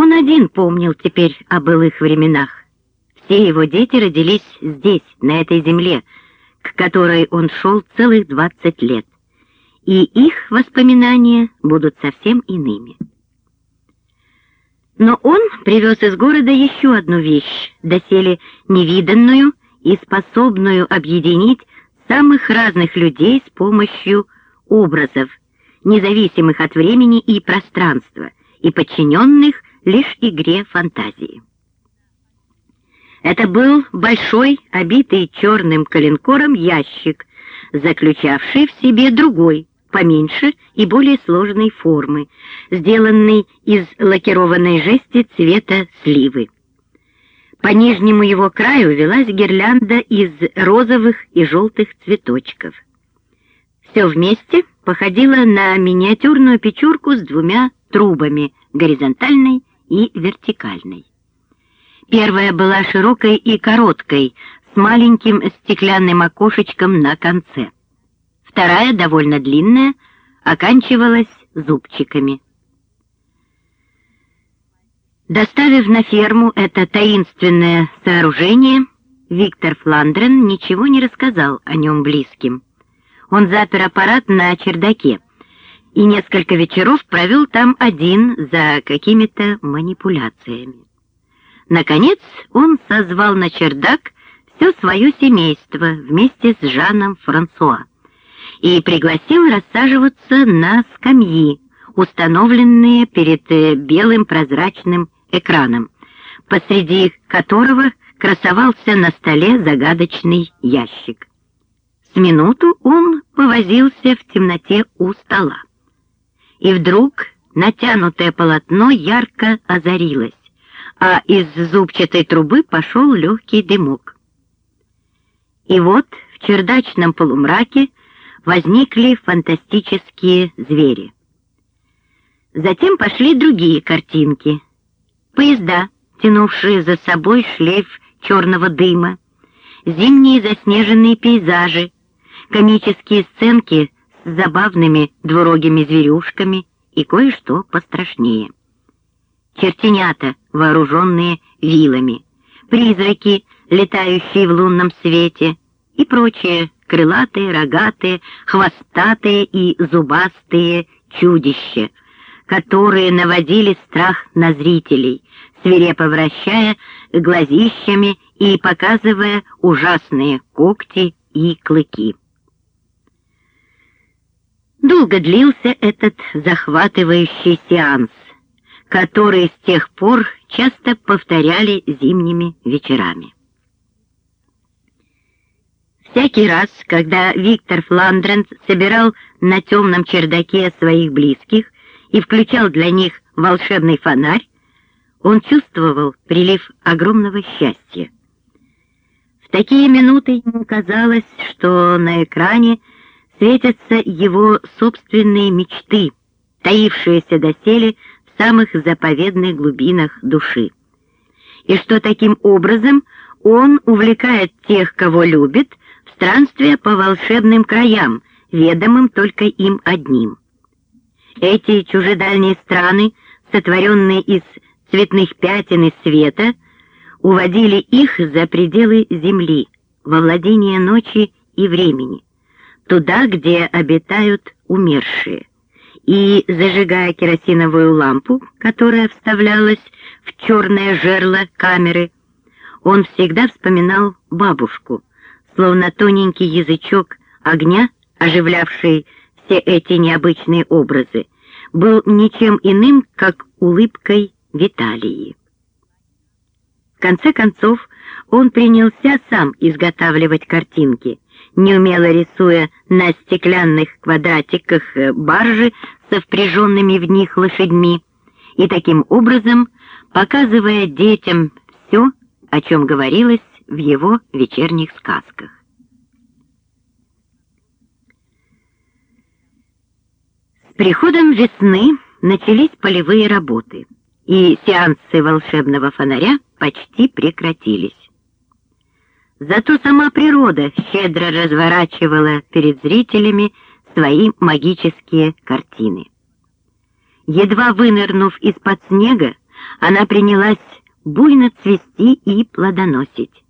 Он один помнил теперь о былых временах. Все его дети родились здесь, на этой земле, к которой он шел целых двадцать лет, и их воспоминания будут совсем иными. Но он привез из города еще одну вещь, доселе невиданную и способную объединить самых разных людей с помощью образов, независимых от времени и пространства, и подчиненных лишь игре фантазии. Это был большой, обитый черным коленкором ящик, заключавший в себе другой, поменьше и более сложной формы, сделанный из лакированной жести цвета сливы. По нижнему его краю велась гирлянда из розовых и желтых цветочков. Все вместе походило на миниатюрную печурку с двумя трубами, горизонтальной и вертикальной. Первая была широкой и короткой, с маленьким стеклянным окошечком на конце. Вторая, довольно длинная, оканчивалась зубчиками. Доставив на ферму это таинственное сооружение, Виктор Фландрен ничего не рассказал о нем близким. Он запер аппарат на чердаке и несколько вечеров провел там один за какими-то манипуляциями. Наконец он созвал на чердак все свое семейство вместе с Жаном Франсуа и пригласил рассаживаться на скамьи, установленные перед э, белым прозрачным экраном, посреди которого красовался на столе загадочный ящик. С минуту он повозился в темноте у стола. И вдруг натянутое полотно ярко озарилось, а из зубчатой трубы пошел легкий дымок. И вот в чердачном полумраке возникли фантастические звери. Затем пошли другие картинки. Поезда, тянувшие за собой шлейф черного дыма, зимние заснеженные пейзажи, комические сценки с забавными двурогими зверюшками и кое-что пострашнее. Чертенята, вооруженные вилами, призраки, летающие в лунном свете и прочие крылатые, рогатые, хвостатые и зубастые чудища, которые наводили страх на зрителей, свирепо вращая глазищами и показывая ужасные когти и клыки. Долго длился этот захватывающий сеанс, который с тех пор часто повторяли зимними вечерами. Всякий раз, когда Виктор Фландренс собирал на темном чердаке своих близких и включал для них волшебный фонарь, он чувствовал прилив огромного счастья. В такие минуты ему казалось, что на экране светятся его собственные мечты, таившиеся доселе в самых заповедных глубинах души. И что таким образом он увлекает тех, кого любит, в странствие по волшебным краям, ведомым только им одним. Эти чужедальние страны, сотворенные из цветных пятен и света, уводили их за пределы земли, во владение ночи и времени туда, где обитают умершие. И, зажигая керосиновую лампу, которая вставлялась в черное жерло камеры, он всегда вспоминал бабушку, словно тоненький язычок огня, оживлявший все эти необычные образы, был ничем иным, как улыбкой Виталии. В конце концов, он принялся сам изготавливать картинки, неумело рисуя на стеклянных квадратиках э, баржи со впряженными в них лошадьми, и таким образом показывая детям все, о чем говорилось в его вечерних сказках. С приходом весны начались полевые работы, и сеансы волшебного фонаря почти прекратились. Зато сама природа щедро разворачивала перед зрителями свои магические картины. Едва вынырнув из-под снега, она принялась буйно цвести и плодоносить.